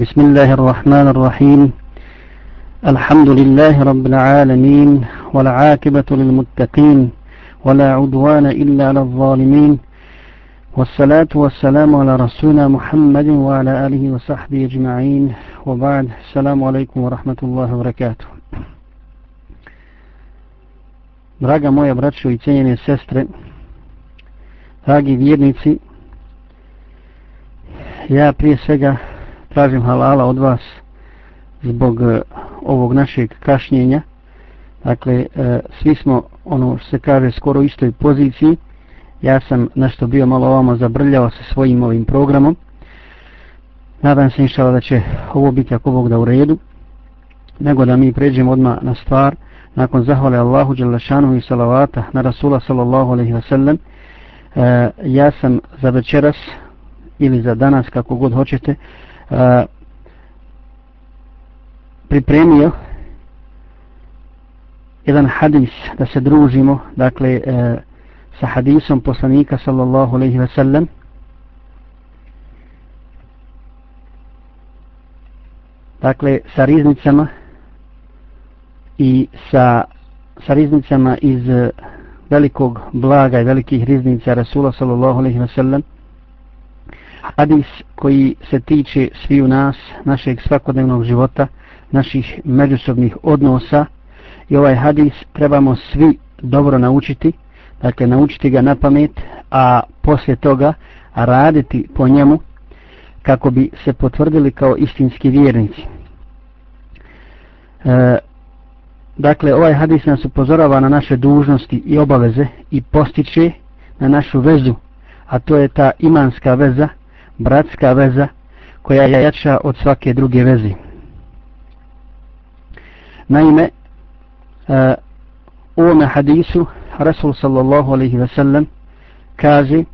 بسم الله الرحمن الرحيم. الحمد لله رب العالمين والعاقبة للمتقين ولا عدوان إلا على الظالمين. والصلاة والسلام على رسولنا محمد وعلى آله وصحبه أجمعين. وبعد السلام عليكم ورحمة الله وبركاته. Draga moja braćo i cijenjene sestre, dragi vjernici, ja prije svega tražim halala od vas zbog e, ovog našeg kašnjenja. Dakle, uh, svi smo, ono što se kaže, skoro istoj poziciji. Ja sam nešto bio malo ovamo zabrljao sa svojim ovim programom. Nadam se inšala da će ovo biti ako Bog da u redu. Nego da mi pređemo odmah na stvar. Nakon zahvale Allahu Đelešanu i salavata na Rasula sallallahu alaihi wa sallam. Uh, ja sam za večeras ili za danas kako god hoćete pripremio jedan hadis da se družimo dakle e, sa hadisom poslanika sallallahu alejhi ve sellem dakle sa riznicama i sa sa riznicama iz velikog blaga i velikih riznica Rasula sallallahu alejhi ve sellem hadis koji se tiče sviju nas, našeg svakodnevnog života, naših međusobnih odnosa i ovaj hadis trebamo svi dobro naučiti, dakle naučiti ga na pamet, a poslije toga raditi po njemu kako bi se potvrdili kao istinski vjernici. E, dakle, ovaj hadis nas upozorava na naše dužnosti i obaveze i postiče na našu vezu, a to je ta imanska veza, bratska veza koja je jača od svake druge vezi. Naime, uh, u ovome hadisu Rasul sallallahu alaihi ve sellem kaže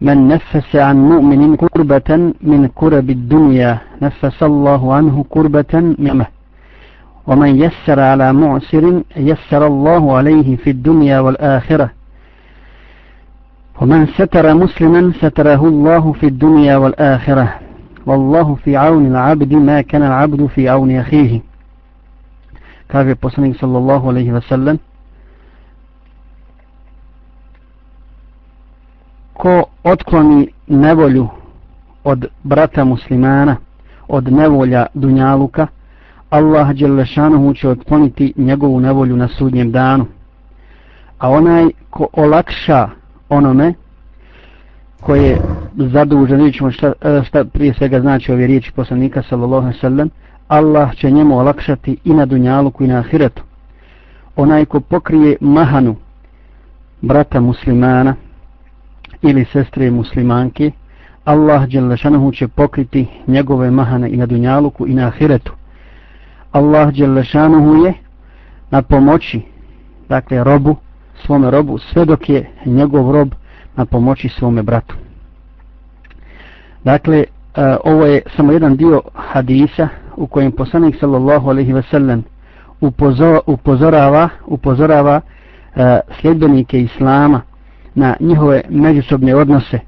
Men nefese an mu'minin kurbatan min kurabi dunja nefese Allahu anhu kurbatan mjemeh ومن يسر على معسر يسر الله عليه في الدنيا والآخرة ومن ستر مسلما ستره الله في الدنيا والآخرة والله في عون العبد ما كان العبد في عون أخيه كافي بصنك صلى الله عليه وسلم ko otkloni nevolju od brata muslimana, od nevolja Dunjaluka, Allah Đelešanohu će otkloniti njegovu nevolju na sudnjem danu. A onaj ko olakša onome koje je zadužen, vidjet ćemo šta, e, šta prije svega znači ove riječi poslanika sallallahu alaihi sallam, Allah će njemu olakšati i na dunjaluku i na ahiretu. Onaj ko pokrije mahanu brata muslimana ili sestre muslimanke, Allah Đelešanohu će pokriti njegove mahane i na dunjaluku i na ahiretu. Allah Đelešanohu je na pomoći, dakle robu, svome robu sve dok je njegov rob na pomoći svome bratu. Dakle, e, ovo je samo jedan dio hadisa u kojem poslanik sallallahu alejhi ve sellem upozorava, upozorava uh, sljedbenike Islama na njihove međusobne odnose.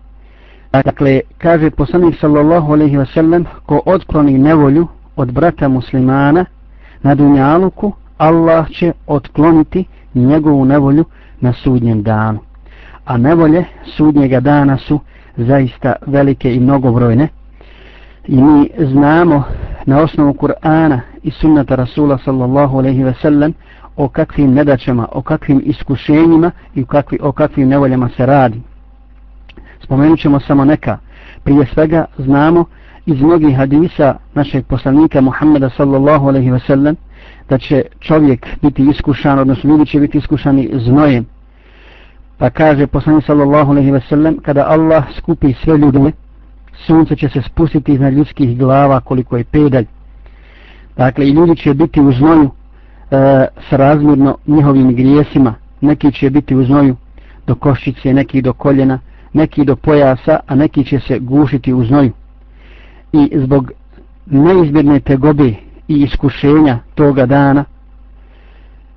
Dakle, kaže poslanik sallallahu alejhi ve sellem ko otkloni nevolju od brata muslimana na dunjaluku, Allah će otkloniti njegovu nevolju na sudnjem danu. A nevolje sudnjega dana su zaista velike i mnogobrojne. I mi znamo na osnovu Kur'ana i sunnata Rasula sallallahu alaihi ve sellem o kakvim nedaćama, o kakvim iskušenjima i o, kakvi, o kakvim nevoljama se radi. Spomenut ćemo samo neka. Prije svega znamo iz mnogih hadisa našeg poslanika Muhammeda sallallahu alaihi ve sellem da će čovjek biti iskušan, odnosno ljudi će biti iskušani znojem. Pa kaže poslanik sallallahu alejhi ve sellem kada Allah skupi sve ljude, sunce će se spustiti iznad ljudskih glava koliko je pedalj. Dakle, i ljudi će biti u znoju e, sa razmjerno njihovim grijesima. Neki će biti u znoju do koščice, neki do koljena, neki do pojasa, a neki će se gušiti u znoju. I zbog neizmjerne tegobe i iskušenja toga dana,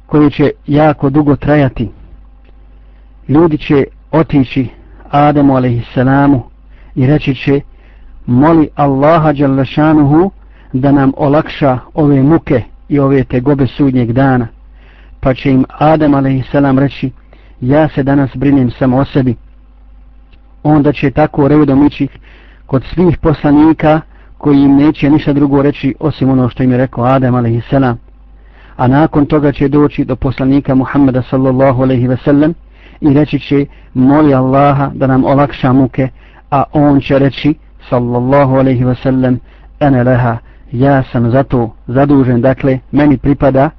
koji će jako dugo trajati, ljudi će otići Ademu alaihissalamu i reći će moli Allaha Đalešanuhu da nam olakša ove muke i ove tegobe sudnjeg dana. Pa će im Adem a.s. reći, ja se danas brinem samo o sebi. Onda će tako redom ići kod svih poslanika koji im neće ništa drugo reći osim ono što im je rekao Adem a.s. A nakon toga će doći do poslanika Muhammeda sallallahu alaihi ve sellem i reći će moli Allaha da nam olakša muke, a on će reći sallallahu alaihi ve sellem ene leha ja sam zato zadužen. Dakle meni pripada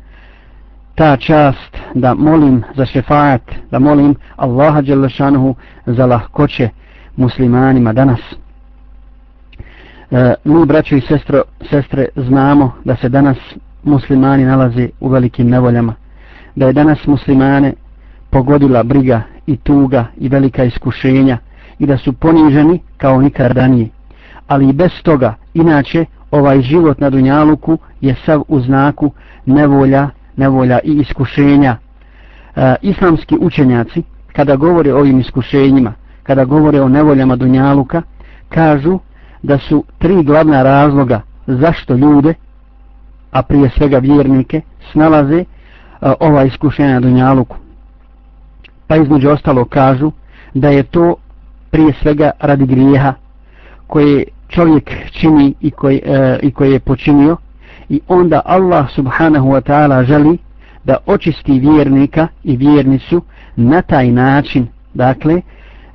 ta čast da molim za šefaat, da molim Allaha Đelešanuhu za lahkoće muslimanima danas. E, mi braćo i sestro, sestre znamo da se danas muslimani nalaze u velikim nevoljama da je danas muslimane pogodila briga i tuga i velika iskušenja i da su poniženi kao nikad ranije ali i bez toga inače ovaj život na Dunjaluku je sav u znaku nevolja, nevolja i iskušenja. E, islamski učenjaci, kada govore o ovim iskušenjima, kada govore o nevoljama Dunjaluka, kažu da su tri glavna razloga zašto ljude, a prije svega vjernike, snalaze e, ova iskušenja na Dunjaluku. Pa između ostalo kažu da je to prije svega radi grijeha koje čovjek čini i koji, e, i koji je počinio. I onda Allah subhanahu wa ta'ala želi da očisti vjernika i vjernicu na taj način. Dakle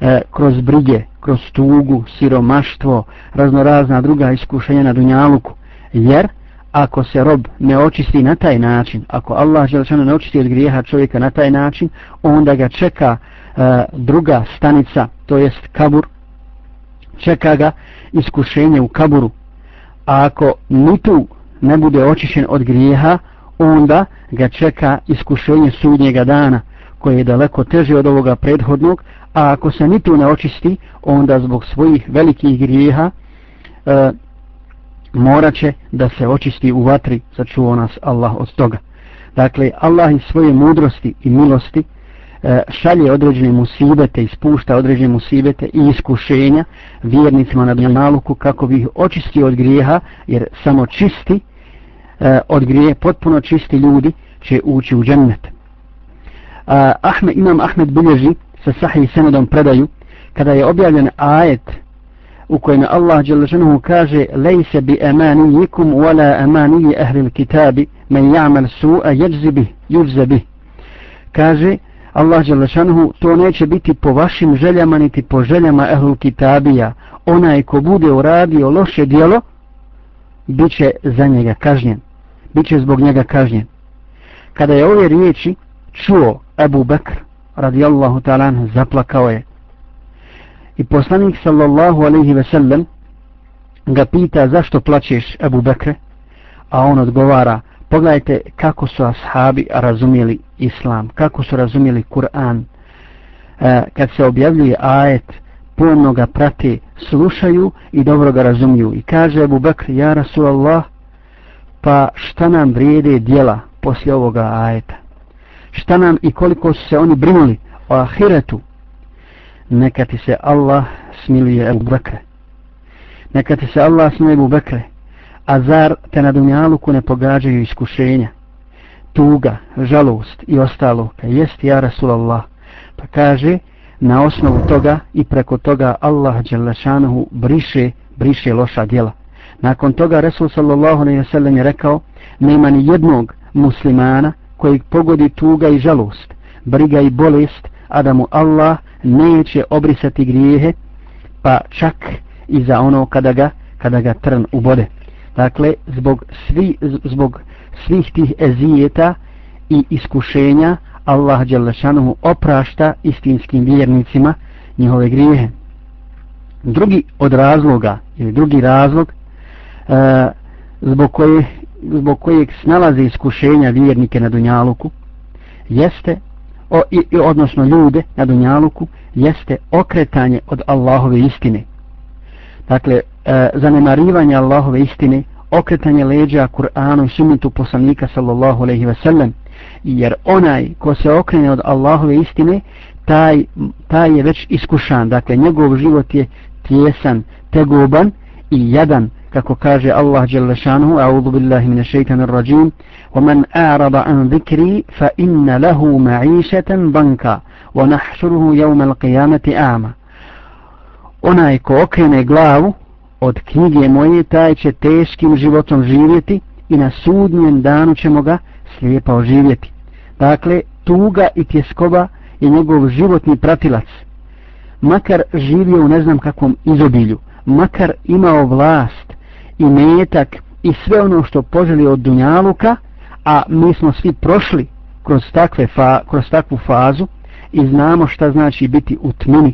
e, kroz brige kroz tugu, siromaštvo raznorazna druga iskušenja na dunjaluku. Jer ako se rob ne očisti na taj način ako Allah želešano ne očisti od grijeha čovjeka na taj način onda ga čeka e, druga stanica to jest kabur čeka ga iskušenje u kaburu. A ako ni tu ne bude očišen od grijeha, onda ga čeka iskušenje sudnjega dana, koje je daleko teže od ovoga prethodnog, a ako se ni tu ne očisti, onda zbog svojih velikih grijeha e, morat će da se očisti u vatri, sačuo nas Allah od toga. Dakle, Allah iz svoje mudrosti i milosti e, šalje određene musibete ispušta određene musibete i iskušenja vjernicima na dunjaluku kako bi ih očistio od grijeha jer samo čisti e, od grije, potpuno čisti ljudi će ući u džennet. Ahmed, imam Ahmed bilježi sa sahih senedom predaju kada je objavljen ajet u kojem Allah Đelešanuhu kaže lejse bi emanijikum wala emaniji ahli kitabi men ja'mal su'a jeđzi bih, juđze bih. Kaže, Allah Đelešanuhu, to neće biti po vašim željama niti po željama ahlul kitabija. Onaj ko bude uradio loše dijelo, bit će za njega kažnjen. Biće zbog njega kažnjen. Kada je ove riječi čuo Ebu Bekr, radijallahu ta'ala, zaplakao je. I poslanik sallallahu alaihi ve sellem ga pita zašto plaćeš Ebu Bekre, a on odgovara, Pogledajte kako su ashabi razumjeli islam, kako su razumjeli Kur'an. E, kad se objavljuje ajet, pomno ga prate, slušaju i dobro ga razumiju. I kaže Abu Bakr, ja Rasulallah, pa šta nam vrijede dijela poslije ovoga ajeta? Šta nam i koliko su se oni brinuli o ahiretu? Neka ti se Allah smiluje Ebu Bekre. Neka ti se Allah smiluje Ebu Bekre, A zar te na dunjaluku ne pogađaju iskušenja, tuga, žalost i ostalo, ka jest ja Rasulallah. Pa kaže, na osnovu toga i preko toga Allah Đelešanohu briše, briše loša djela. Nakon toga Resul sallallahu alaihi ve sallam je rekao, nema ni jednog muslimana koji pogodi tuga i žalost, briga i bolest, a da mu Allah neće obrisati grijehe, pa čak i za ono kada ga, kada ga trn ubode. Dakle, zbog, svi, zbog svih tih ezijeta i iskušenja Allah Đalešanuhu oprašta istinskim vjernicima njihove grijehe. Drugi od razloga, ili drugi razlog, e, zbog, koje, zbog kojeg snalaze iskušenja vjernike na Dunjaluku, jeste, o, i, odnosno ljude na Dunjaluku, jeste okretanje od Allahove istine. Dakle, e, zanemarivanje Allahove istine, okretanje leđa Kur'anu i sunnetu poslanika sallallahu alaihi ve sellem, jer onaj ko se okrene od Allahove istine, taj, taj je već iskušan, dakle njegov život je tjesan, tegoban i jadan kako kaže Allah dželle šanu a'udhu billahi minash shaitanir rajim wa man a'rada an dhikri fa inna lahu ma'ishatan banka wa nahshuruhu onaj ko okrene glavu od knjige moje taj će teškim životom živjeti i na sudnjem danu ćemo ga slijepa oživjeti. Dakle tuga i tjeskoba je njegov životni pratilac. Makar živio u ne znam kakvom izobilju makar imao vlast i metak i sve ono što poželi od Dunjaluka, a mi smo svi prošli kroz, takve fa, kroz takvu fazu i znamo šta znači biti u tmini,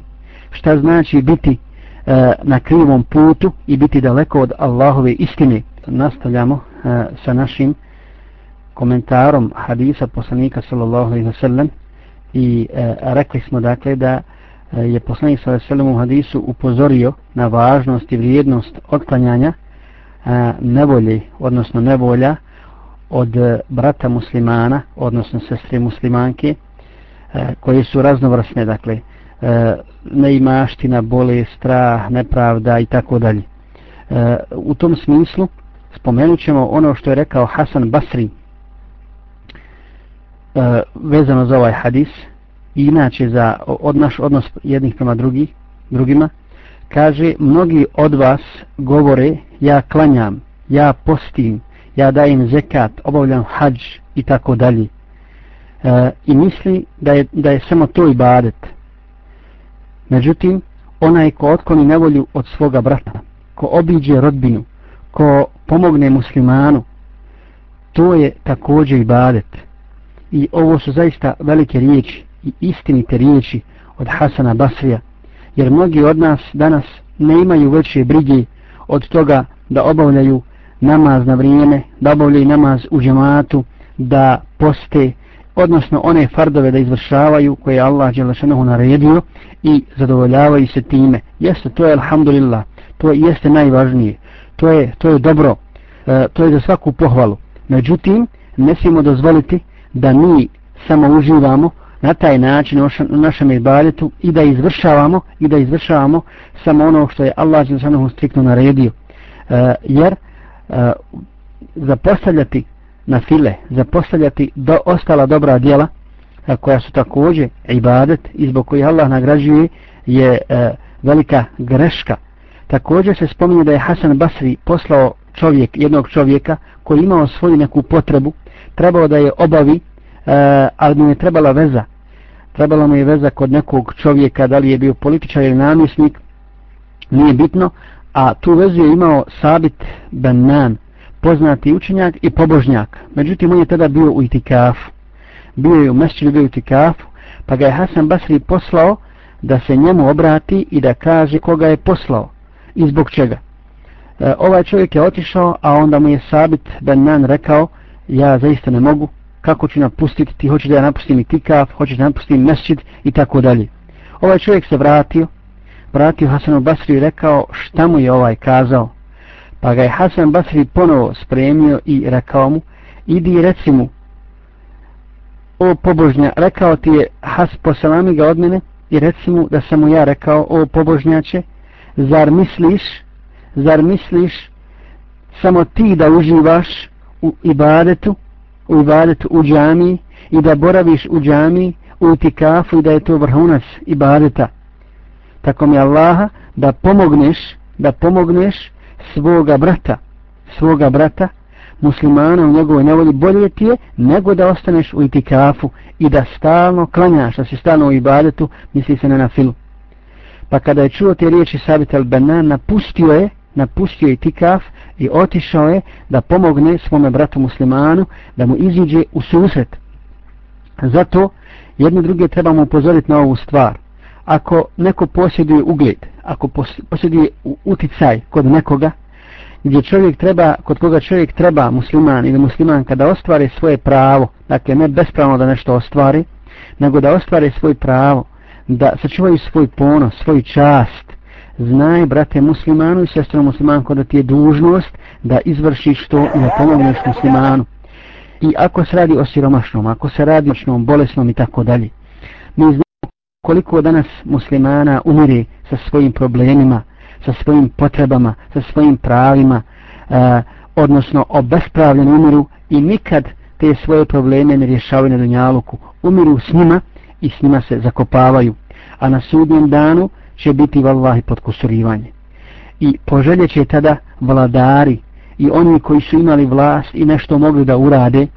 šta znači biti e, na krivom putu i biti daleko od Allahove istine. Nastavljamo e, sa našim komentarom hadisa poslanika sallallahu alaihi wa sallam i e, rekli smo dakle da e, je poslanik sallallahu alaihi wa sallam u hadisu upozorio na važnost i vrijednost otklanjanja E, nevolji, odnosno nevolja od e, brata muslimana, odnosno sestre muslimanke, e, koji su raznovrsne, dakle, neimaština, bole, strah, nepravda i tako dalje. U tom smislu spomenut ćemo ono što je rekao Hasan Basri vezano za ovaj hadis i inače za odnaš odnos jednih prema drugih, drugima, kaže mnogi od vas govore ja klanjam, ja postim, ja dajem zekat, obavljam hađ i tako dalje. E, I misli da je, da je samo to ibadet. Međutim, onaj ko otkloni nevolju od svoga brata, ko obiđe rodbinu, ko pomogne muslimanu, to je također ibadet. I ovo su zaista velike riječi i istinite riječi od Hasana Basrija, jer mnogi od nas danas ne imaju veće brige od toga da obavljaju namaz na vrijeme, da obavljaju namaz u džematu, da poste, odnosno one fardove da izvršavaju koje je Allah Đelešanohu naredio i zadovoljavaju se time. Jeste, to je alhamdulillah, to jeste najvažnije, to je, to je dobro, e, to je za svaku pohvalu. Međutim, ne smijemo dozvoliti da mi samo uživamo na taj način u našem ibadetu i da izvršavamo i da izvršavamo samo ono što je Allah dželle striktno naredio. E, jer e, zapostavljati na file, zapostavljati do ostala dobra djela e, koja su također ibadet i zbog koji Allah nagrađuje je e, velika greška. Također se spominje da je Hasan Basri poslao čovjek, jednog čovjeka koji imao svoju neku potrebu, trebao da je obavi E, ali mu je trebala veza. Trebala mu je veza kod nekog čovjeka, da li je bio političar ili namjesnik, nije bitno, a tu vezu je imao Sabit Banan, poznati učenjak i pobožnjak. Međutim, on je tada bio u itikafu. Bio je u mešćinu, bio u itikafu, pa ga je Hasan Basri poslao da se njemu obrati i da kaže koga je poslao i zbog čega. E, ovaj čovjek je otišao, a onda mu je Sabit Banan rekao, ja zaista ne mogu, kako ću napustiti, ti hoćeš da ja napustim i tikaf, hoćeš da napustim mesčid i tako dalje. Ovaj čovjek se vratio, vratio Hasanu Basri i rekao šta mu je ovaj kazao. Pa ga je Hasan Basri ponovo spremio i rekao mu, idi i reci mu, o pobožnja, rekao ti je Has, poselami ga od mene i reci mu da sam mu ja rekao, o pobožnjače, zar misliš, zar misliš samo ti da uživaš u ibadetu, u ibadetu u džami i da boraviš u džami u itikafu i da je to vrhunac ibadeta tako mi Allaha da pomogneš da pomogneš svoga brata svoga brata muslimana u njegovoj nevolji bolje ti je nego da ostaneš u itikafu i da stalno klanjaš da si stalno u ibadetu misli se na nafilu. pa kada je čuo te riječi Sabit al-Banan napustio je napustio je itikaf i otišao je da pomogne svome bratu muslimanu da mu iziđe u susret. Zato jedne druge trebamo upozoriti na ovu stvar. Ako neko posjeduje ugled, ako posjeduje uticaj kod nekoga, gdje čovjek treba, kod koga čovjek treba musliman ili musliman kada ostvari svoje pravo, dakle ne bespravno da nešto ostvari, nego da ostvari svoje pravo, da sačuvaju svoj ponos, svoj čast, znaj, brate muslimanu i sestro muslimanko, da ti je dužnost da izvršiš to i da pomogneš muslimanu. I ako se radi o siromašnom, ako se radi o bolesnom i tako dalje, mi znamo koliko danas muslimana umire sa svojim problemima, sa svojim potrebama, sa svojim pravima, eh, odnosno obespravljeni umiru i nikad te svoje probleme ne rješavaju na dunjaluku. Umiru s njima i s njima se zakopavaju. A na sudnjem danu će biti vallahi podkusurivanje. I poželjeće tada vladari i oni koji su imali vlast i nešto mogli da urade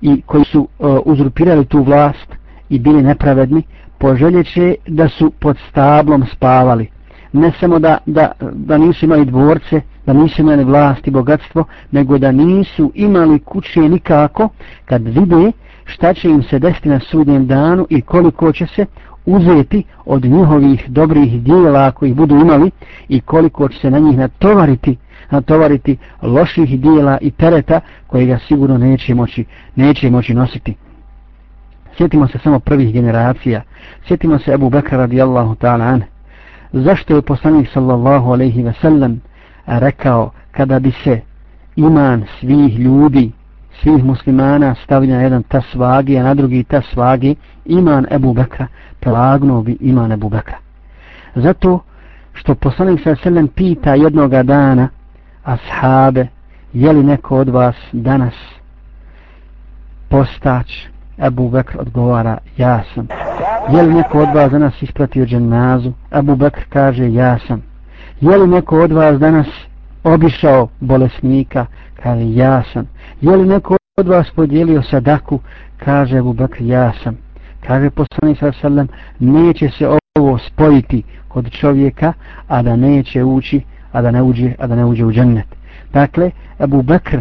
i koji su uh, uzurpirali tu vlast i bili nepravedni, poželjeće da su pod stablom spavali. Ne samo da, da, da nisu imali dvorce, da nisu imali vlast i bogatstvo, nego da nisu imali kuće nikako kad vide šta će im se desiti na sudnjem danu i koliko će se uzeti od njihovih dobrih dijela koji budu imali i koliko će se na njih natovariti natovariti loših dijela i tereta koje ga sigurno neće moći, neće moći nositi. Sjetimo se samo prvih generacija. Sjetimo se Abu Bekra radijallahu ta'ala an. Zašto je poslanik sallallahu alaihi ve sellem rekao kada bi se iman svih ljudi, svih muslimana stavlja na jedan tas vagi, a na drugi tas vagi, iman Ebu Bekra, plagnuo bi iman Ebu Bekra. Zato što poslanik sa selem pita jednoga dana ashabe, je li neko od vas danas postać? Ebu Bekr odgovara, ja sam. Je li neko od vas danas ispratio dženazu? Ebu Bekr kaže, ja sam. Je li neko od vas danas obišao bolesnika? Kaže, ja sam. Je li neko od vas podijelio sadaku? Kaže Abu Bakr, ja sam. Kaže poslanik sa sallam, neće se ovo spojiti kod čovjeka, a da neće ući, a da ne uđe, a da ne uđe u džennet. Dakle, Abu Bakr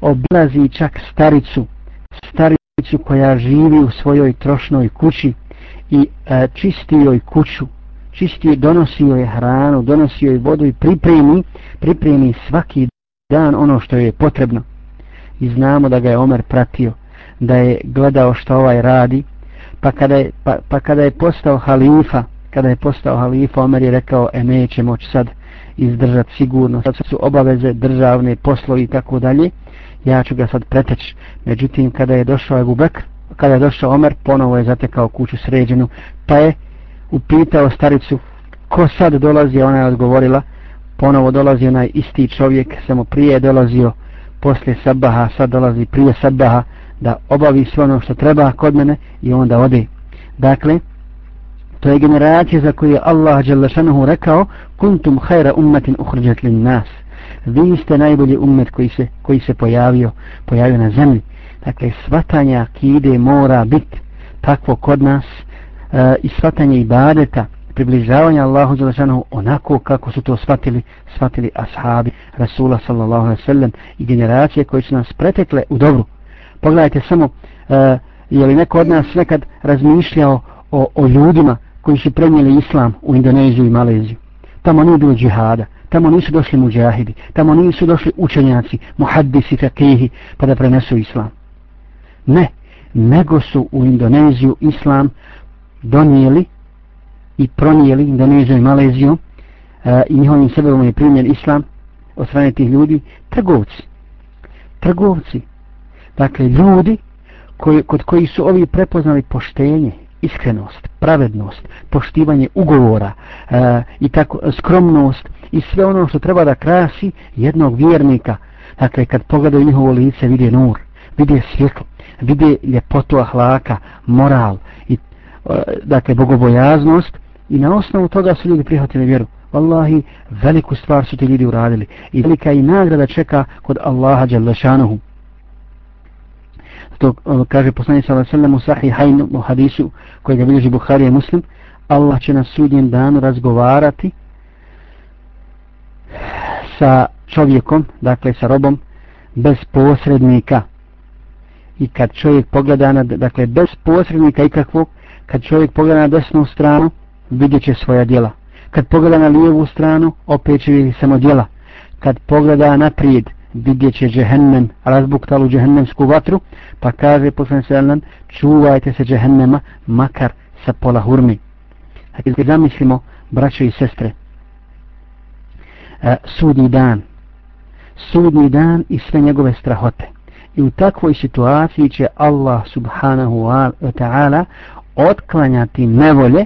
oblazi čak staricu, staricu koja živi u svojoj trošnoj kući i e, čisti joj kuću, čisti donosi joj hranu, donosi joj vodu i pripremi, pripremi svaki dan ono što je potrebno. I znamo da ga je Omer pratio, da je gledao što ovaj radi, pa kada je, pa, pa kada je postao halifa, kada je postao halifa, Omer je rekao, e neće moći sad izdržati sigurno, sad su obaveze državne poslovi i tako dalje, ja ću ga sad preteći. Međutim, kada je došao Ebu Bekr, kada je došao Omer, ponovo je zatekao kuću sređenu, pa je upitao staricu, ko sad dolazi, ona je odgovorila, ponovo dolazi onaj isti čovjek, samo prije je dolazio poslije sabaha, sad dolazi prije sabaha, da obavi sve ono što treba kod mene i onda ode. Dakle, to je generacija za koju je Allah Đalešanuhu rekao kuntum hajra ummetin uhriđat lin nas vi ste najbolji ummet koji se, koji se pojavio pojavio na zemlji. Dakle svatanja akide mora biti takvo kod nas e, i svatanje ibadeta približavanja Allahu Đelešanu onako kako su to shvatili shvatili ashabi Rasula sallallahu alaihi sallam i generacije koje su nas pretekle u dobru pogledajte samo e, je li neko od nas nekad razmišljao o, o ljudima koji su prenijeli islam u Indoneziju i Maleziju. Tamo nije bilo džihada, tamo nisu došli muđahidi, tamo nisu došli učenjaci, muhaddisi, fakihi, pa da prenesu islam. Ne, nego su u Indoneziju islam donijeli i pronijeli Indoneziju i Maleziju e, i njihovim sebebom je primjen islam od strane tih ljudi, trgovci. Trgovci. Dakle, ljudi koji, kod koji su ovi prepoznali poštenje, iskrenost, pravednost, poštivanje ugovora e, i tako skromnost i sve ono što treba da krasi jednog vjernika. Dakle, kad pogledaju njihovo lice, vide nur, vide svjetlo, vide ljepotu ahlaka, moral i e, dakle, bogobojaznost i na osnovu toga su ljudi prihvatili vjeru. Wallahi, veliku stvar su ti ljudi uradili i velika i nagrada čeka kod Allaha Đalešanuhu to kaže poslanik sallallahu alejhi ve sellem u sahihain u hadisu koji ga bilježi Buhari i Muslim Allah će na sudnjem danu razgovarati sa čovjekom, dakle sa robom bez posrednika. I kad čovjek pogleda na, dakle bez posrednika ikakvog, kad čovjek pogleda na desnu stranu, vidjet će svoja djela. Kad pogleda na lijevu stranu, opet će vidjeti samo djela. Kad pogleda naprijed, vidjet će džehennem, razbuktalu džehennemsku vatru, pa kaže poslan sallam, čuvajte se džehennema, makar sa pola hurmi. Dakle, zamislimo, braćo i sestre, e, sudni dan, sudni dan i sve njegove strahote. I u takvoj situaciji će Allah subhanahu wa ta'ala otklanjati nevolje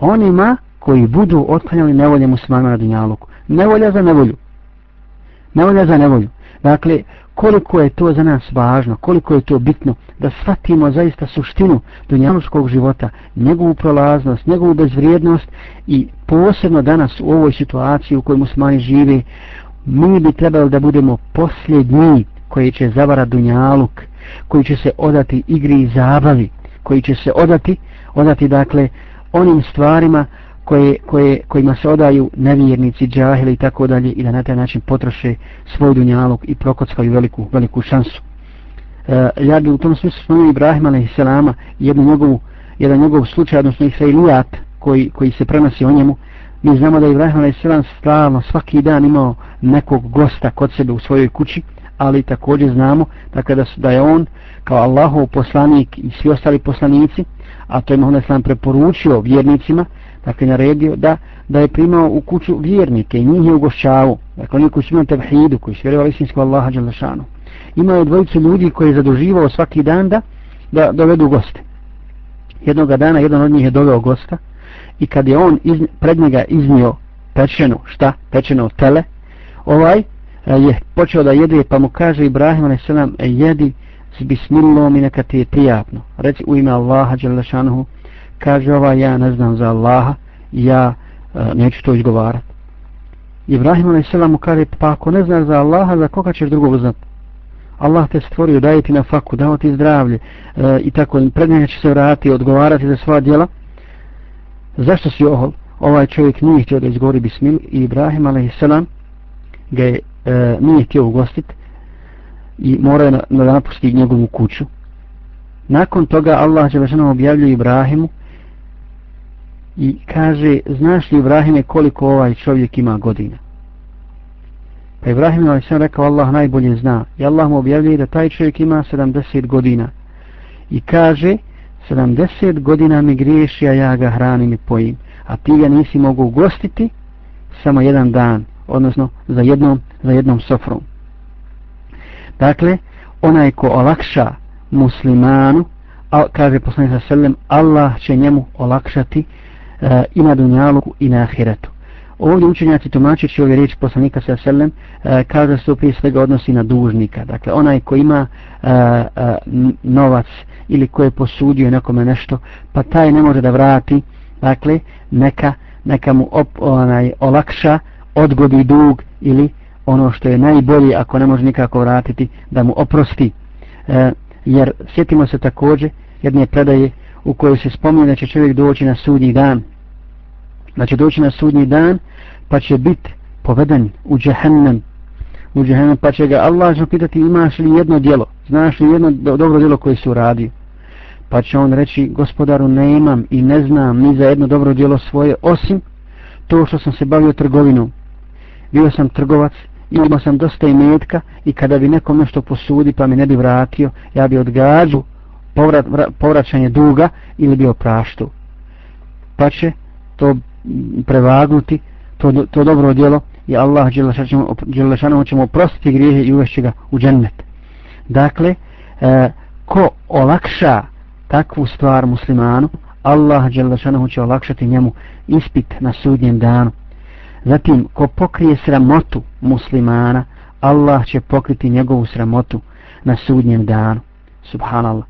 onima koji budu otklanjali nevolje muslimana na dunjaluku. Nevolja za nevolju. Nevolja za nevolju. Dakle, koliko je to za nas važno, koliko je to bitno da shvatimo zaista suštinu dunjalučkog života, njegovu prolaznost, njegovu bezvrijednost i posebno danas u ovoj situaciji u kojoj muslimani žive, mi bi trebali da budemo posljednji koji će zavara dunjaluk, koji će se odati igri i zabavi, koji će se odati, odati dakle onim stvarima koje, koje, kojima se odaju nevjernici, džahili i tako dalje i da na taj način potroše svoj dunjalog i prokockaju veliku, veliku šansu. E, ja bi u tom smislu spomenuo Ibrahima a.s. jednu njegovu, jedan njegov slučaj, odnosno Israilijat koji, koji se prenosi o njemu. Mi znamo da je Ibrahim a.s. stalno svaki dan imao nekog gosta kod sebe u svojoj kući, ali također znamo dakle, da, da je on kao Allahov poslanik i svi ostali poslanici, a to je Mohamed Islam preporučio vjernicima, dakle naredio da da je primao u kuću vjernike i njih je ugošćavao. Dakle, oni koji su imali tevhidu, koji su vjerovali istinsko Allaha Đalešanu. Imao je dvojicu ljudi koji je zaduživao svaki dan da, da dovedu goste. Jednoga dana jedan od njih je doveo gosta i kad je on iz, pred njega iznio pečenu, šta? Pečeno tele, ovaj eh, je počeo da jede pa mu kaže Ibrahim a.s. Jedi reci bismillom i neka ti je prijatno. Reci u ime Allaha Đalešanu kaže ova ja ne znam za Allaha ja e, neću to izgovarati Ibrahim a.s. mu kaže pa ako ne znaš za Allaha za koga ćeš drugog znat Allah te stvorio daje ti na faku dao ti zdravlje e, i tako pred njega će se vratiti odgovarati za sva djela zašto si ohol ovaj čovjek nije htio da izgovori bismil i Ibrahim a.s. ga je e, nije htio ugostiti i moraju da na, napusti njegovu kuću nakon toga Allah će objavljuje Ibrahimu i kaže, znaš li Ibrahime koliko ovaj čovjek ima godina? Pa Ibrahim je sam rekao, Allah najbolje zna. I Allah mu objavljuje da taj čovjek ima 70 godina. I kaže, 70 godina mi griješi, a ja ga hranim i pojim. A ti ga nisi mogu ugostiti samo jedan dan, odnosno za jednom, za jednom sofrom. Dakle, onaj ko olakša muslimanu, a, kaže poslanik sa sellem, Allah će njemu olakšati e, i na dunjalu i na ahiretu. Ovdje učenjaci tumačići ove riječi poslanika sa selem e, kaže se prije svega odnosi na dužnika. Dakle, onaj ko ima e, e, novac ili ko je posudio nekome nešto, pa taj ne može da vrati, dakle, neka, neka mu op, onaj, olakša, odgodi dug ili ono što je najbolje ako ne može nikako vratiti, da mu oprosti. e, jer sjetimo se također jedne predaje u kojoj se spominje da će čovjek doći na sudnji dan. Da će doći na sudnji dan pa će biti poveden u džehennem. U džehennem pa će ga Allah će pitati imaš li jedno djelo? Znaš li jedno dobro djelo koje su uradio? Pa će on reći gospodaru ne imam i ne znam ni za jedno dobro djelo svoje osim to što sam se bavio trgovinom. Bio sam trgovac imao sam dosta imetka i kada bi nekom nešto posudi pa mi ne bi vratio ja bi odgađu povrat, povraćanje duga ili bi opraštu pa će to prevagnuti to, to dobro djelo i Allah Đelešanovu ćemo oprostiti grijehe i uvešće ga u džennet. Dakle e, ko olakša takvu stvar muslimanu Allah Đelešanovu će olakšati njemu ispit na sudnjem danu zatim ko pokrije sramotu muslimana Allah će pokriti njegovu sramotu na sudnjem danu. Subhanallah.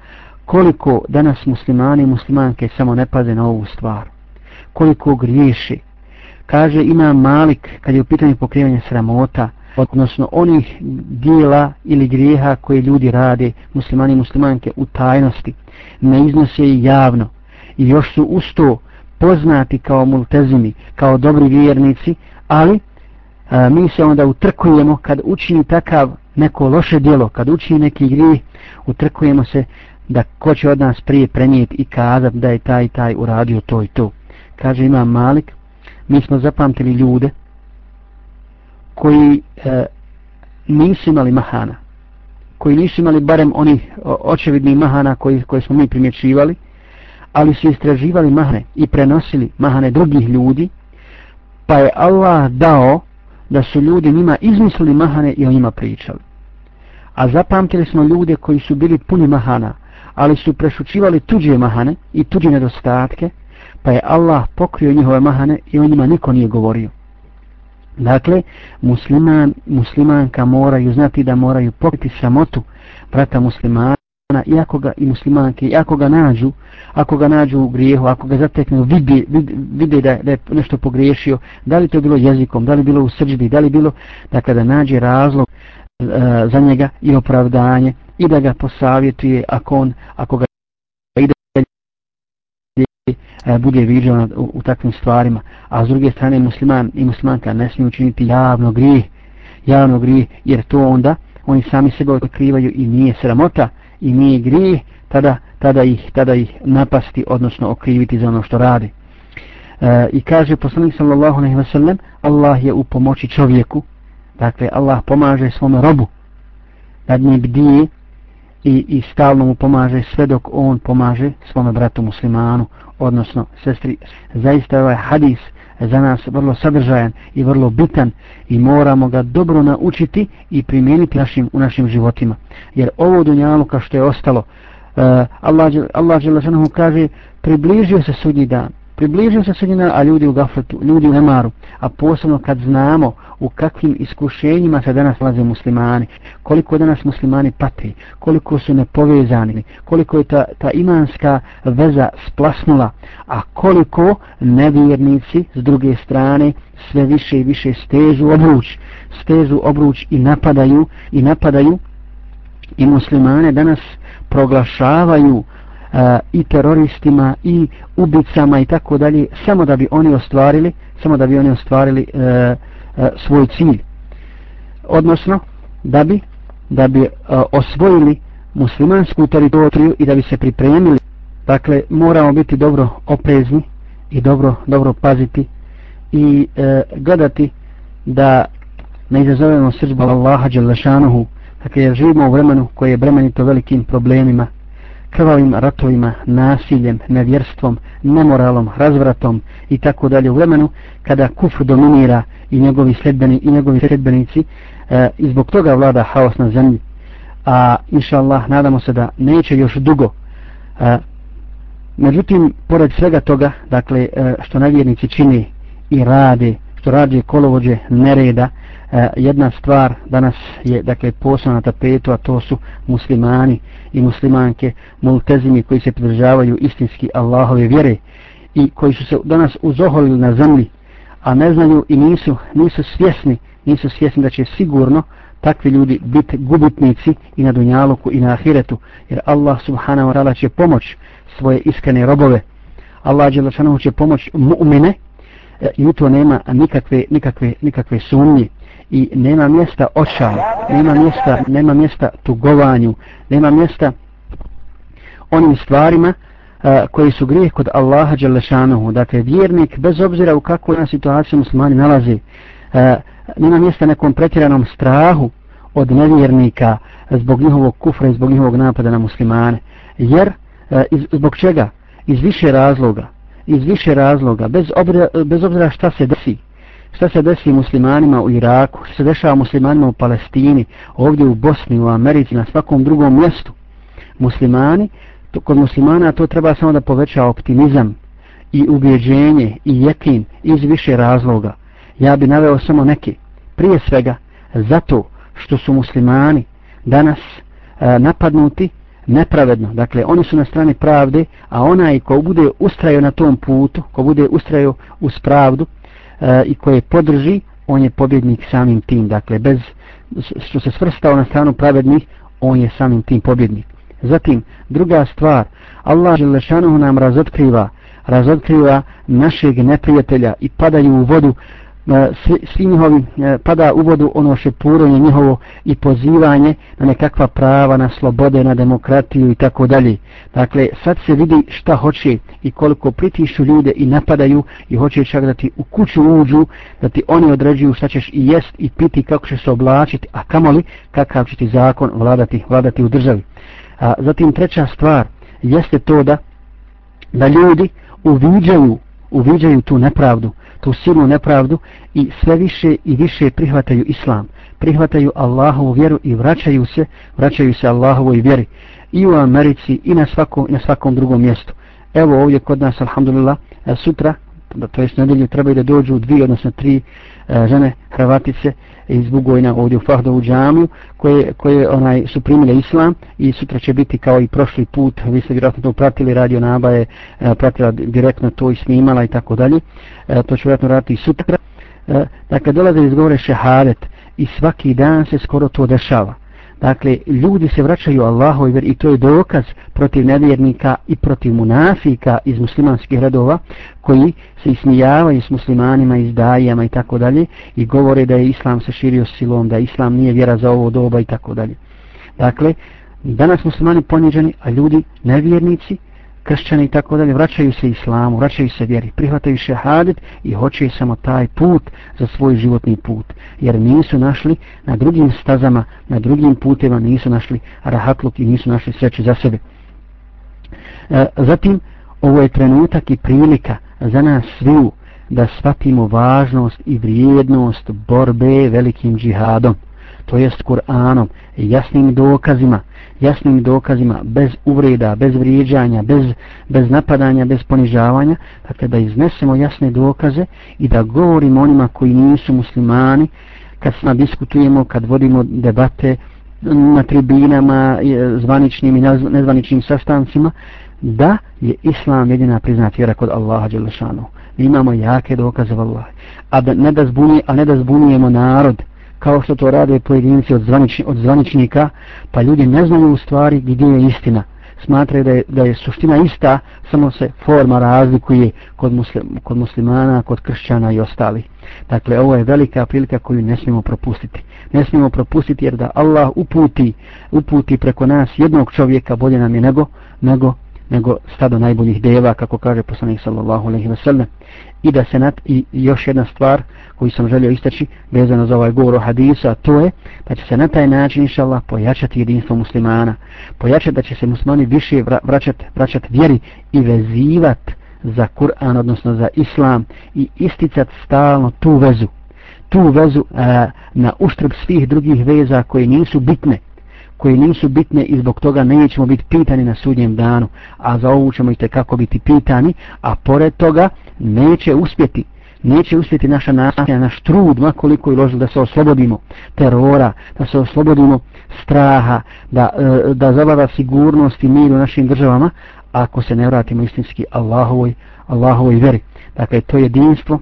Koliko danas muslimani i muslimanke samo ne paze na ovu stvar. Koliko griješi kaže ima Malik kad je u pitanju pokrivanja sramota odnosno onih dijela ili grijeha koje ljudi rade muslimani i muslimanke u tajnosti ne iznose i javno. I još su usto poznati kao multezimi kao dobri vjernici ali a, mi se onda utrkujemo kad učini takav neko loše djelo, kad učini neki grijeh utrkujemo se da ko će od nas prije prenijeti i kazati da je taj taj uradio to i to. Kaže ima Malik, mi smo zapamtili ljude koji e, nisu imali mahana, koji nisu imali barem onih očevidnih mahana koji, koje smo mi primjećivali, ali su istraživali mahane i prenosili mahane drugih ljudi, pa je Allah dao da su ljudi njima izmislili mahane i o njima pričali. A zapamtili smo ljude koji su bili puni mahana, ali su prešučivali tuđe mahane i tuđe nedostatke, pa je Allah pokrio njihove mahane i o njima niko nije govorio. Dakle, musliman, muslimanka moraju znati da moraju pokriti samotu brata muslimana iako ga i muslimanke, iako ga nađu, ako ga nađu u grijehu, ako ga zateknu, vidi, vidi, vidi da, da je nešto pogriješio, da li to bilo jezikom, da li bilo u srđbi, da li bilo, dakle, da kada nađe razlog uh, za njega i opravdanje i da ga posavjetuje ako on, ako ga ide e, bude viđao u, u takvim stvarima. A s druge strane musliman i muslimanka ne smiju učiniti javno grijeh, javno grijeh, jer to onda oni sami sebe otkrivaju i nije sramota, i nije grijeh, tada, tada, ih, tada ih napasti, odnosno okriviti za ono što radi. E, I kaže poslanik sallallahu alaihi wa sallam, Allah je u pomoći čovjeku, dakle Allah pomaže svome robu, nad njim bdije i, i stalno mu pomaže sve dok on pomaže svome bratu muslimanu, odnosno sestri. Zaista ovaj hadis za nas vrlo sadržajan i vrlo bitan i moramo ga dobro naučiti i primijeniti našim, u našim životima. Jer ovo dunjaluka što je ostalo, uh, Allah, Allah kaže približio se sudnji dan približio se sredina, a ljudi u gafletu, ljudi u nemaru, a posebno kad znamo u kakvim iskušenjima se danas nalaze muslimani, koliko danas muslimani pate, koliko su nepovezani, koliko je ta, ta imanska veza splasnula, a koliko nevjernici s druge strane sve više i više stežu obruč, stežu obruč i napadaju, i napadaju, i muslimane danas proglašavaju Eh, i teroristima i ubicama i tako dalje samo da bi oni ostvarili samo da bi oni ostvarili e, e, svoj cilj. Odnosno da bi da bi e, osvojili muslimansku teritoriju i da bi se pripremili. Dakle moramo biti dobro oprezni i dobro dobro paziti i e, gledati da ne izazovemo srđbu Allaha Đalešanuhu dakle jer živimo u vremenu koje je bremenito velikim problemima krvavim ratovima, nasiljem, nevjerstvom, nemoralom, razvratom i tako dalje u vremenu kada kufr dominira i njegovi sledbeni i njegovi sledbenici e, i zbog toga vlada haos na zemlji. A inša Allah, nadamo se da neće još dugo. E, međutim, pored svega toga, dakle, e, što nevjernici čini i rade, što rade kolovođe nereda, e, jedna stvar danas je dakle posebno na tapetu a to su muslimani i muslimanke multezimi koji se pridržavaju istinski Allahove vjere i koji su se danas uzoholili na zemlji a ne znaju i nisu, nisu svjesni nisu svjesni da će sigurno takvi ljudi biti gubitnici i na dunjaluku i na ahiretu jer Allah subhanahu wa ta'ala će pomoć svoje iskrene robove. Allah će pomoć mu'mine e, i u to nema nikakve, nikakve, nikakve sumnje i nema mjesta očaju, nema mjesta, nema mjesta tugovanju, nema mjesta onim stvarima uh, koji su grijeh kod Allaha Đalešanuhu. Dakle, vjernik, bez obzira u kakvoj na situaciji muslimani nalazi, uh, nema mjesta nekom pretjeranom strahu od nevjernika zbog njihovog kufra i zbog njihovog napada na muslimane. Jer, uh, iz, zbog čega? Iz više razloga. Iz više razloga, bez obzira, bez obzira šta se desi, šta se desi muslimanima u Iraku, šta se dešava muslimanima u Palestini, ovdje u Bosni, u Americi, na svakom drugom mjestu. Muslimani, to, kod muslimana to treba samo da poveća optimizam i ubjeđenje i jekin iz više razloga. Ja bi naveo samo neki. Prije svega, zato što su muslimani danas e, napadnuti nepravedno. Dakle, oni su na strani pravde, a onaj ko bude ustrajao na tom putu, ko bude ustrajao uz pravdu, e, i koje podrži, on je pobjednik samim tim. Dakle, bez što se svrstao na stranu pravednih, on je samim tim pobjednik. Zatim, druga stvar, Allah Želešanuhu nam razotkriva, razotkriva našeg neprijatelja i padaju u vodu E, svi, svi njihovi e, pada u vodu ono šepuronje njihovo i pozivanje na nekakva prava, na slobode, na demokratiju i tako dalje. Dakle, sad se vidi šta hoće i koliko pritišu ljude i napadaju i hoće čak da ti u kuću uđu, da ti oni određuju šta ćeš i jest i piti, kako će se oblačiti, a kamoli kakav će ti zakon vladati, vladati u državi. A, zatim treća stvar jeste to da da ljudi uviđaju, uviđaju tu nepravdu, tu silnu nepravdu i sve više i više prihvataju islam, prihvataju Allahovu vjeru i vraćaju se, vraćaju se Allahovoj vjeri i u Americi i na svakom, na svakom drugom mjestu. Evo ovdje kod nas, alhamdulillah, e, sutra, to jest nedelju, trebaju da dođu dvije, odnosno tri E, žene Hrvatice iz Bugojna ovdje u Fahdovu džamu koje, koje onaj, su primile islam i sutra će biti kao i prošli put, vi ste vjerojatno to pratili, radio Naba je e, pratila direktno to i snimala i tako dalje, e, to će vjerojatno raditi i sutra. Dakle, dolaze izgovore šehadet i svaki dan se skoro to dešava. Dakle, ljudi se vraćaju Allahu i to je dokaz protiv nevjernika i protiv munafika iz muslimanskih redova koji se ismijavaju s muslimanima, izdajama i tako dalje i govore da je Islam se širio silom, da Islam nije vjera za ovo doba i tako dalje. Dakle, danas muslimani poniženi, a ljudi nevjernici kršćani i tako dalje, vraćaju se islamu, vraćaju se vjeri, prihvataju šehadet i hoće samo taj put za svoj životni put. Jer nisu našli na drugim stazama, na drugim putima, nisu našli rahatluk i nisu našli sreću za sebe. E, zatim, ovo je trenutak i prilika za nas sviju da shvatimo važnost i vrijednost borbe velikim džihadom, to jest Kur'anom, jasnim dokazima, jasnim dokazima, bez uvreda, bez vrijeđanja, bez, bez napadanja, bez ponižavanja, dakle da iznesemo jasne dokaze i da govorimo onima koji nisu muslimani, kad s diskutujemo, kad vodimo debate na tribinama, e, zvaničnim i nezvaničnim sastancima, da je islam jedina priznat vjera kod Allaha Đelešanu. Imamo jake dokaze vallaha. A da ne da, zbuni, a ne da zbunijemo narod, kao što to rade pojedinci od, zvanič, od zvaničnika, pa ljudi ne znaju u stvari gdje je istina. Smatraju da je, da je suština ista, samo se forma razlikuje kod, muslim, kod muslimana, kod kršćana i ostali. Dakle, ovo je velika prilika koju ne smijemo propustiti. Ne smijemo propustiti jer da Allah uputi, uputi preko nas jednog čovjeka bolje nam je nego, nego nego stado najboljih deva, kako kaže poslanik sallallahu alejhi ve sellem. I da se nat, i još jedna stvar koju sam želio istaći vezano za ovaj govor o hadisu, to je da će se na taj način, inshallah pojačati jedinstvo muslimana. Pojačati da će se muslimani više vraćati, vraćati vjeri i vezivati za Kur'an, odnosno za Islam i isticati stalno tu vezu. Tu vezu e, na uštrb svih drugih veza koje nisu bitne, koje nisu bitne i zbog toga nećemo biti pitani na sudnjem danu, a za ovu ćemo i kako biti pitani, a pored toga neće uspjeti neće uspjeti naša nasilja, naš trud, makoliko je ložilo da se oslobodimo terora, da se oslobodimo straha, da, e, da zavada sigurnost i mir u našim državama, ako se ne vratimo istinski Allahovoj, Allahovoj veri. Dakle, to jedinstvo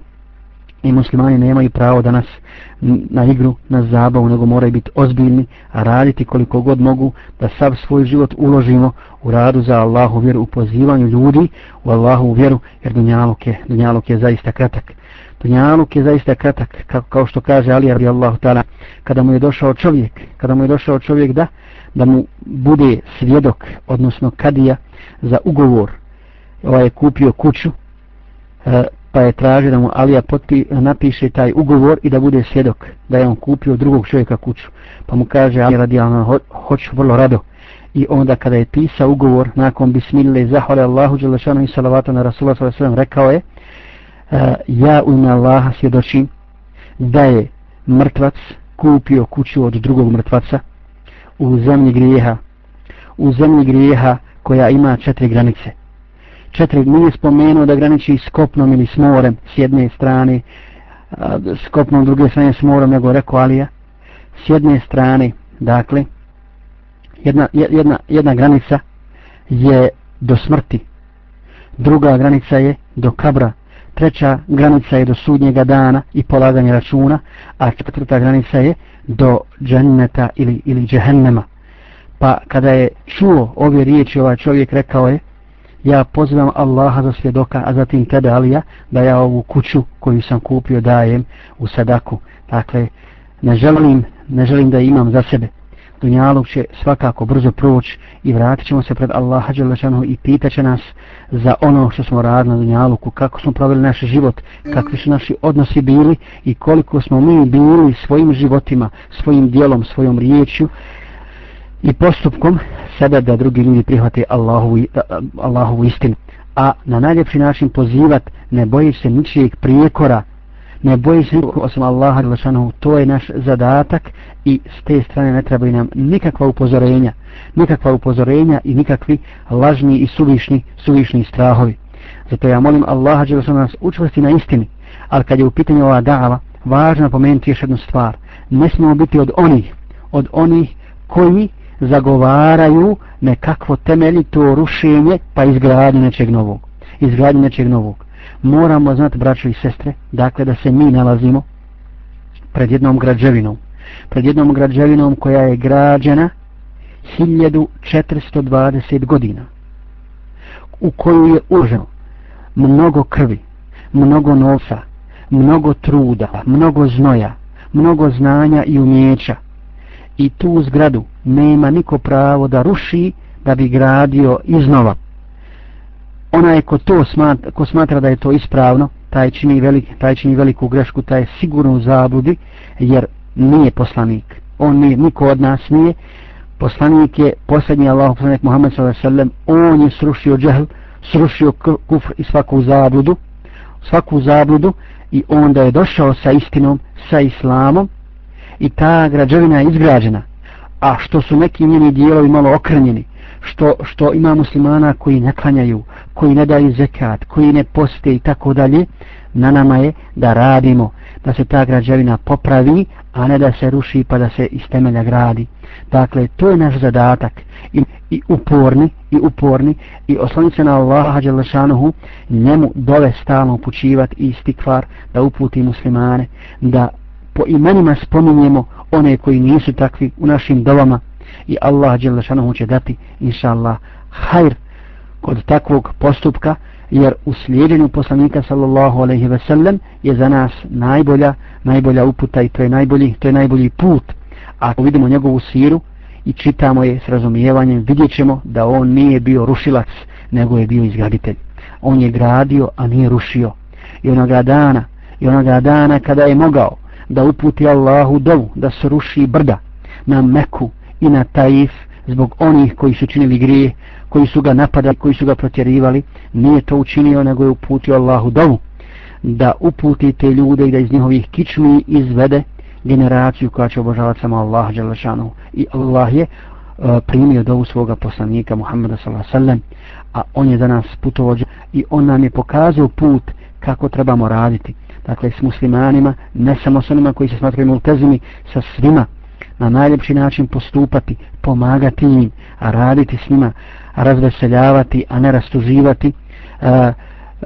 i muslimani nemaju pravo da nas na igru, na zabavu, nego moraju biti ozbiljni, a raditi koliko god mogu da sav svoj život uložimo u radu za Allahu vjeru, u pozivanju ljudi u Allahu vjeru, jer dunjaluk je, dunjaluk je zaista kratak. Dunjaluk je zaista kratak, kao, kao što kaže Ali radi Allahu ta'ala, kada mu je došao čovjek, kada mu je došao čovjek da, da mu bude svjedok, odnosno kadija za ugovor, ovaj je kupio kuću, e, pa je tražio da mu Alija potpi, napiše taj ugovor i da bude svjedok da je on kupio drugog čovjeka kuću. Pa mu kaže Ali radi Allah, ho, hoću vrlo rado. I onda kada je pisao ugovor, nakon bismillah, zahvala Allahu, Đelešanu i salavatu na Rasulullah s.a.v. rekao je, uh, ja u ime Allaha svjedočim da je mrtvac kupio kuću od drugog mrtvaca u zemlji grijeha, u zemlji grijeha koja ima četiri granice četiri nije spomenuo da graniči s kopnom ili s morem s jedne strane s kopnom druge strane s morem nego rekao Alija s jedne strane. Dakle jedna, jedna, jedna granica je do smrti druga granica je do kabra treća granica je do sudnjega dana i polaganja računa a četvrta granica je do dženneta ili, ili džehennema. Pa kada je čuo ove riječi ovaj čovjek rekao je ja pozivam Allaha za svjedoka, a zatim tebe Alija, da ja ovu kuću koju sam kupio dajem u sadaku. Dakle, ne želim, ne želim da imam za sebe. Dunjaluk će svakako brzo proći i vratit ćemo se pred Allaha Đelešanu i pitaće nas za ono što smo radili na Dunjaluku, kako smo proveli naš život, kakvi su naši odnosi bili i koliko smo mi bili svojim životima, svojim dijelom, svojom riječju i postupkom sebe da drugi ljudi prihvate Allahovu, Allahovu istinu. A na najljepši način pozivat ne boji se ničijeg prijekora, ne boji se nikog osim Allaha Đelešanohu, to je naš zadatak i s te strane ne trebaju nam nikakva upozorenja, nikakva upozorenja i nikakvi lažni i suvišni, suvišni strahovi. Zato ja molim Allaha da nas učvrsti na istini. Ali kad je u pitanju ova dava, važno pomenuti još jednu stvar. Ne smijemo biti od onih, od onih koji zagovaraju nekakvo temeljito rušenje pa izgradnje nečeg novog. Izgradnje nečeg novog. Moramo znati, braćo i sestre, dakle da se mi nalazimo pred jednom građevinom. Pred jednom građevinom koja je građena 1420 godina. U koju je uloženo mnogo krvi, mnogo novca, mnogo truda, mnogo znoja, mnogo znanja i umjeća. I tu zgradu nema niko pravo da ruši da bi gradio iznova. Ona je ko to smatra, ko smatra da je to ispravno, taj čini, velik, taj čini veliku grešku, taj je sigurno u zabludi, jer nije poslanik. On nije, niko od nas nije. Poslanik je posljednji Allah, poslanik Muhammed s.a.v. On je srušio džahl, srušio kufr i svaku zabludu, svaku zabludu i onda je došao sa istinom, sa islamom i ta građevina je izgrađena. A što su neki njeni dijelovi malo okrenjeni, što, što ima muslimana koji ne klanjaju, koji ne daju zekat, koji ne poste i tako dalje, na nama je da radimo, da se ta građevina popravi, a ne da se ruši pa da se iz temelja gradi. Dakle, to je naš zadatak i, i uporni, i uporni, i osloniti se na Allaha Đelešanuhu, njemu dove stalno upućivati i istikvar, da uputi muslimane, da po imenima spominjemo one koji nisu takvi u našim dovama i Allah Đelešanohu će dati, inša Allah, hajr kod takvog postupka, jer u slijedjenju poslanika sallallahu alaihi ve sellem je za nas najbolja, najbolja uputa i to je najbolji, to je najbolji put. A ako vidimo njegovu siru i čitamo je s razumijevanjem, vidjet ćemo da on nije bio rušilac, nego je bio izgraditelj. On je gradio, a nije rušio. I onoga dana, i onoga dana kada je mogao da uputi Allahu dovu, da se ruši brda na Meku i na Taif, zbog onih koji su činili grije, koji su ga napadali, koji su ga protjerivali, nije to učinio, nego je uputio Allahu dovu da uputi te ljude i da iz njihovih kičmi izvede generaciju koja će obožavati samo Allah Đelešanu. I Allah je uh, primio dovu svoga poslanika Muhammeda s.a.v. A on je za nas putovođa i on nam je pokazao put kako trebamo raditi. Dakle, s muslimanima, ne samo s onima koji se smatraju multezimi, sa svima na najljepši način postupati, pomagati im, a raditi s njima, a razveseljavati, a ne rastuživati, a, e, e,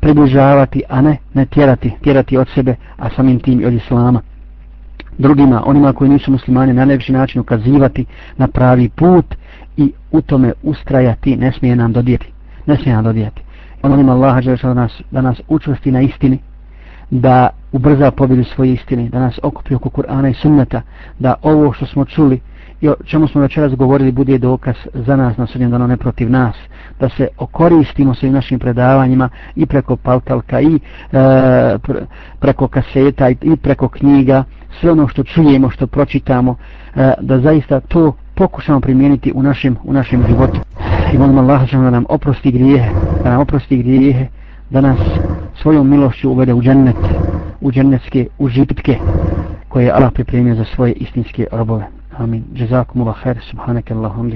približavati, a ne, ne tjerati, tjerati od sebe, a samim tim i od islama. Drugima, onima koji nisu muslimani, na najljepši način ukazivati na pravi put i u tome ustrajati, ne smije nam dodijeti. Ne smije nam dodijeti. Onim Allah da nas, da nas učvrsti na istini, da ubrza pobjedu svoje istine, da nas okupi oko Kur'ana i sunneta, da ovo što smo čuli i o čemu smo večeras govorili bude dokaz za nas na sudnjem danu ne protiv nas, da se okoristimo svim našim predavanjima i preko paltalka i e, preko kaseta i, i preko knjiga, sve ono što čujemo, što pročitamo, e, da zaista to pokušamo primijeniti u našem, u našem životu. I molim Allah da nam oprosti grijehe, da nam oprosti grijehe, da nas svojom milošću uvede u džennet, u džennetske užitke koje je Allah pripremio za svoje istinske robove. Amin. Jazakumullah khair. Subhanakallahumma